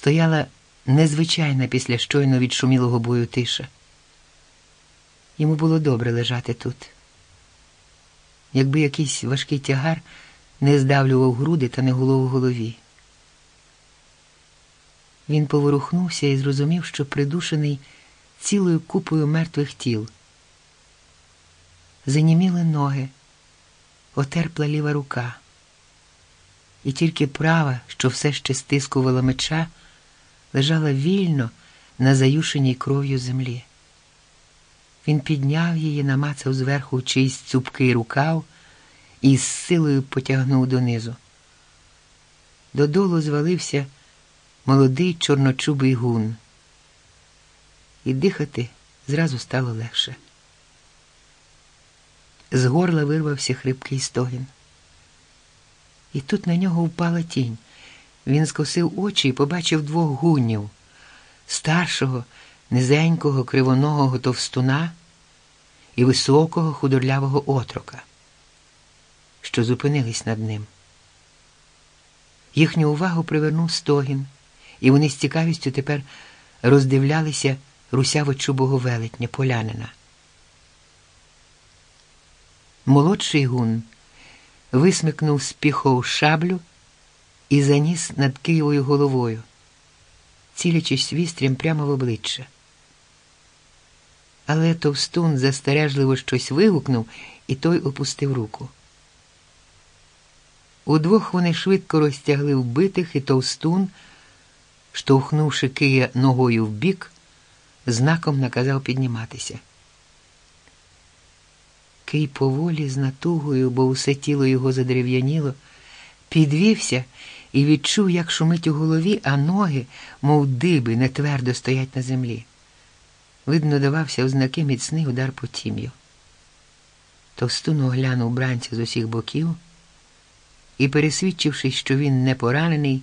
стояла незвичайна після щойно відшумілого бою тиша. Йому було добре лежати тут. Якби якийсь важкий тягар не здавлював груди та не гуло в голові. Він поворухнувся і зрозумів, що придушений цілою купою мертвих тіл. Заніміли ноги, отерпла ліва рука, і тільки права, що все ще стискувала меча, лежала вільно на заюшеній кров'ю землі. Він підняв її, намацав зверху чийсь цупкий рукав і з силою потягнув донизу. Додолу звалився молодий чорночубий гун, і дихати зразу стало легше. З горла вирвався хрипкий стогін. І тут на нього впала тінь. Він скосив очі і побачив двох гуннів старшого, низенького, кривоногого товстуна і високого худорлявого отрока, що зупинились над ним. Їхню увагу привернув стогін, і вони з цікавістю тепер роздивлялися русяво-чубого велетня полянина. Молодший гун висмикнув з піхов шаблю і заніс над Києвою головою, цілячись вістрям прямо в обличчя. Але товстун застережливо щось вигукнув, і той опустив руку. Удвох вони швидко розтягли вбитих, і товстун, штовхнувши Кия ногою вбік, знаком наказав підніматися. Кий поволі з натугою, бо усе тіло його задерев'яніло, підвівся і відчув, як шумить у голові, а ноги, мов диби, не твердо стоять на землі. Видно, давався ознаки міцний удар по тім'ю. Товстун оглянув бранця з усіх боків і, пересвідчившись, що він не поранений,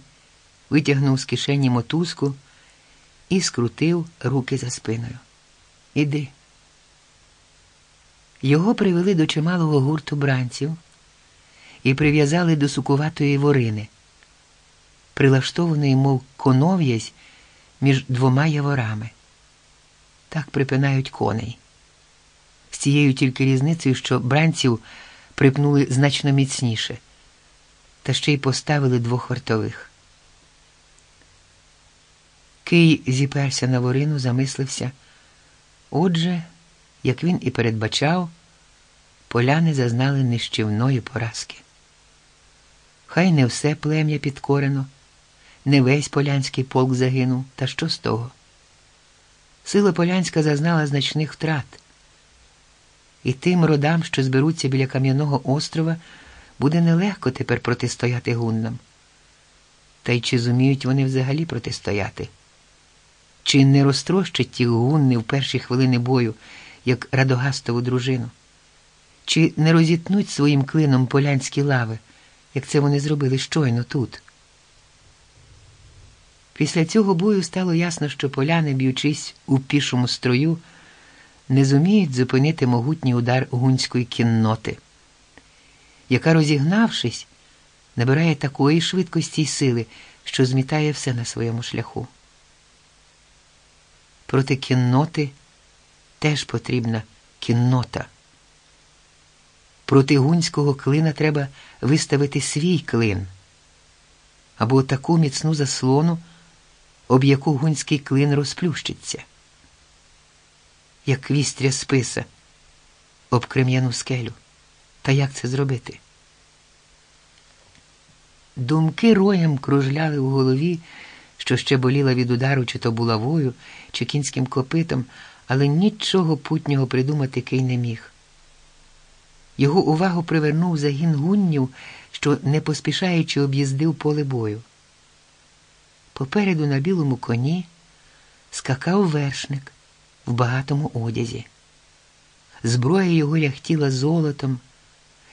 витягнув з кишені мотузку і скрутив руки за спиною. Іди. Його привели до чималого гурту бранців і прив'язали до сукуватої ворини, прилаштованої, мов конов'язь між двома яворами. Так припинають коней. З цією тільки різницею, що бранців припнули значно міцніше, та ще й поставили двох вартових. Кий зіперся на ворину, замислився. Отже, як він і передбачав, поляни зазнали нищівної поразки. Хай не все плем'я підкорено, не весь полянський полк загинув, та що з того? Сила полянська зазнала значних втрат, і тим родам, що зберуться біля Кам'яного острова, буде нелегко тепер протистояти гуннам. Та й чи зуміють вони взагалі протистояти? Чи не розтрощать ті гунни в перші хвилини бою, як радогастову дружину? Чи не розітнуть своїм клином полянські лави, як це вони зробили щойно тут? Після цього бою стало ясно, що поляни, б'ючись у пішому строю, не зуміють зупинити могутній удар гунської кінноти, яка, розігнавшись, набирає такої швидкості й сили, що змітає все на своєму шляху. Проти кінноти теж потрібна кіннота. Проти гунського клина треба виставити свій клин або таку міцну заслону, об яку гунський клин розплющиться, як вістря списа об крем'яну скелю. Та як це зробити? Думки роєм кружляли у голові, що ще боліла від удару, чи то булавою, чи кінським копитом, але нічого путнього придумати Кий не міг. Його увагу привернув загін гуннів, що, не поспішаючи, об'їздив поле бою. Попереду на білому коні скакав вершник в багатому одязі. Зброя його ляхтіла золотом,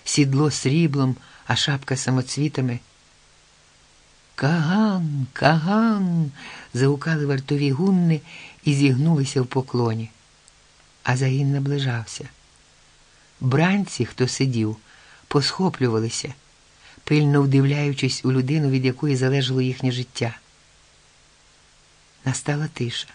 сідло сріблом, а шапка самоцвітами. Каган, каган. заукали вартові гунни і зігнулися в поклоні. А загін наближався. Бранці, хто сидів, посхоплювалися, пильно вдивляючись у людину, від якої залежало їхнє життя. Настала тиша.